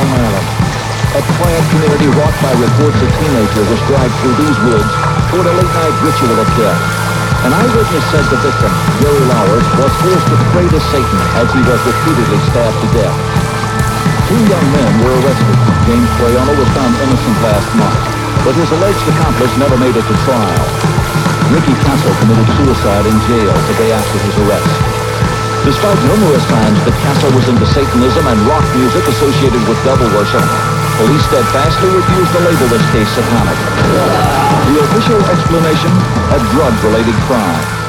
a quiet community wrought by reports of teenagers who astride through these woods toward a late-night ritual of death. An eyewitness said the victim, Gary Lauwers, was forced to pray to Satan as he was repeatedly stabbed to death. Two young men were arrested. James Troiano was found innocent last month, but his alleged accomplice never made it to trial. Ricky Kasso committed suicide in jail the day after his arrest. Despite numerous times that Kasso was into Satanism and rock music associated with devil worship, police steadfastly refused to label this case satanic. The official explanation, a drug-related crime.